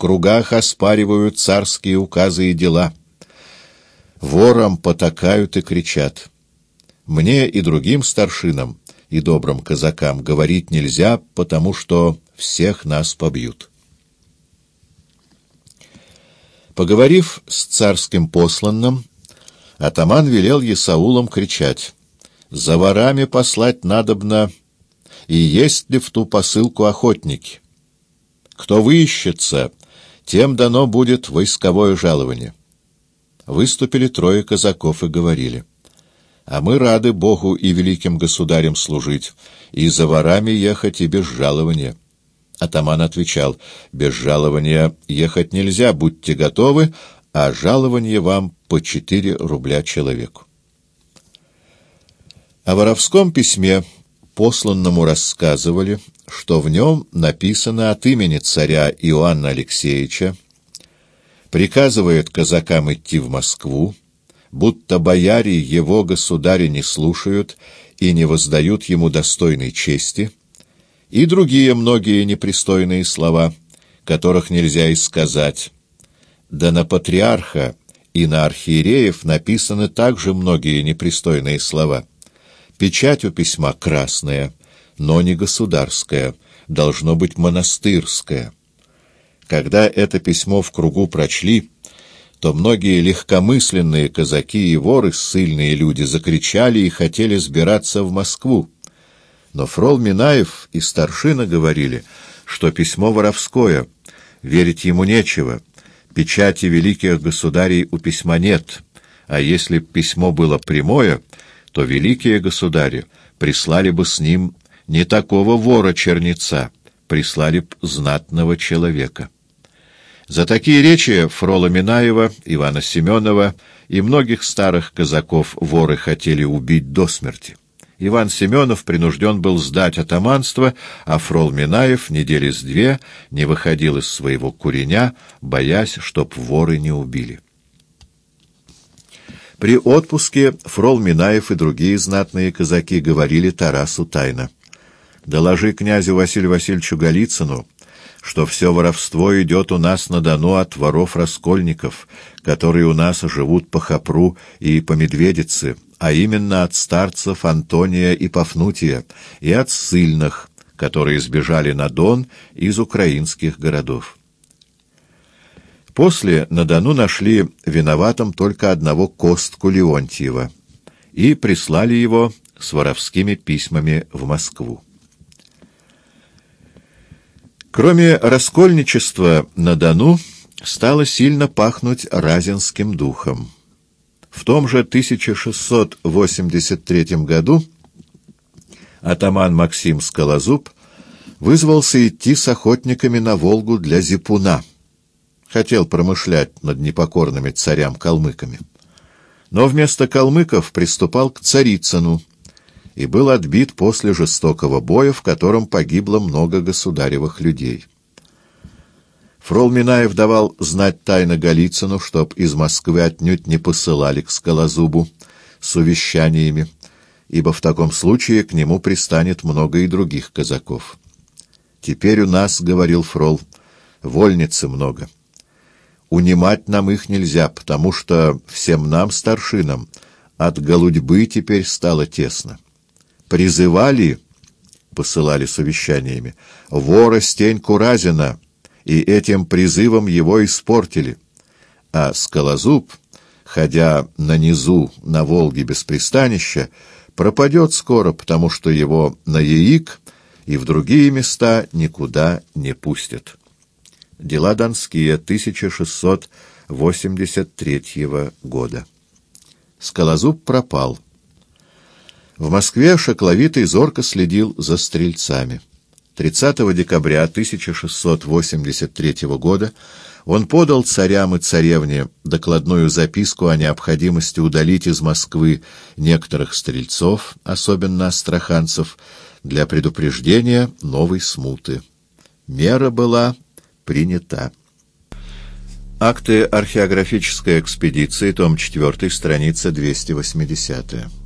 кругах оспаривают царские указы и дела. Ворам потакают и кричат. Мне и другим старшинам и добрым казакам говорить нельзя, потому что всех нас побьют. Поговорив с царским посланным, атаман велел Есаулам кричать «За ворами послать надобно, и есть ли в ту посылку охотники? Кто выищется, тем дано будет войсковое жалование». Выступили трое казаков и говорили «А мы рады Богу и великим государям служить, и за ворами ехать и без жалования». Атаман отвечал, «Без жалования ехать нельзя, будьте готовы, а жалование вам по четыре рубля человеку». О воровском письме посланному рассказывали, что в нем написано от имени царя Иоанна Алексеевича, приказывает казакам идти в Москву, будто бояре его государя не слушают и не воздают ему достойной чести, и другие многие непристойные слова, которых нельзя и сказать. Да на патриарха и на архиереев написаны также многие непристойные слова. Печать у письма красная, но не государская, должно быть монастырская. Когда это письмо в кругу прочли, то многие легкомысленные казаки и воры, ссыльные люди, закричали и хотели сбираться в Москву. Но Фрол Минаев и старшина говорили, что письмо воровское, верить ему нечего, печати великих государей у письма нет, а если б письмо было прямое, то великие государи прислали бы с ним не такого вора-черница, прислали б знатного человека. За такие речи Фрола Минаева, Ивана Семенова и многих старых казаков воры хотели убить до смерти. Иван Семенов принужден был сдать атаманство, а Фрол Минаев недели с две не выходил из своего куреня, боясь, чтоб воры не убили. При отпуске Фрол Минаев и другие знатные казаки говорили Тарасу тайно. «Доложи князю Василию Васильевичу Голицыну, что все воровство идет у нас на Дону от воров-раскольников, которые у нас живут по Хопру и по Медведице, а именно от старцев Антония и Пафнутия, и от ссыльных, которые сбежали на Дон из украинских городов. После на Дону нашли виноватым только одного Костку Леонтьева и прислали его с воровскими письмами в Москву. Кроме раскольничества на Дону стало сильно пахнуть разинским духом. В том же 1683 году атаман Максим Скалозуб вызвался идти с охотниками на Волгу для зипуна. Хотел промышлять над непокорными царям-калмыками. Но вместо калмыков приступал к Царицыну и был отбит после жестокого боя, в котором погибло много государевых людей. Фрол Минаев давал знать тайно Голицыну, чтоб из Москвы отнюдь не посылали к Скалозубу с увещаниями, ибо в таком случае к нему пристанет много и других казаков. «Теперь у нас, — говорил Фрол, — вольницы много. Унимать нам их нельзя, потому что всем нам, старшинам, от голудьбы теперь стало тесно. Призывали, — посылали с увещаниями, — вора Стеньку Разина — и этим призывом его испортили. А Скалозуб, ходя на низу на Волге без пристанища, пропадет скоро, потому что его на Яик и в другие места никуда не пустят. Дела Донские, 1683 года. Скалозуб пропал. В Москве Шокловитый зорко следил за стрельцами. 30 декабря 1683 года он подал царям и царевне докладную записку о необходимости удалить из Москвы некоторых стрельцов, особенно астраханцев, для предупреждения новой смуты. Мера была принята. Акты археографической экспедиции, том 4, страница 280.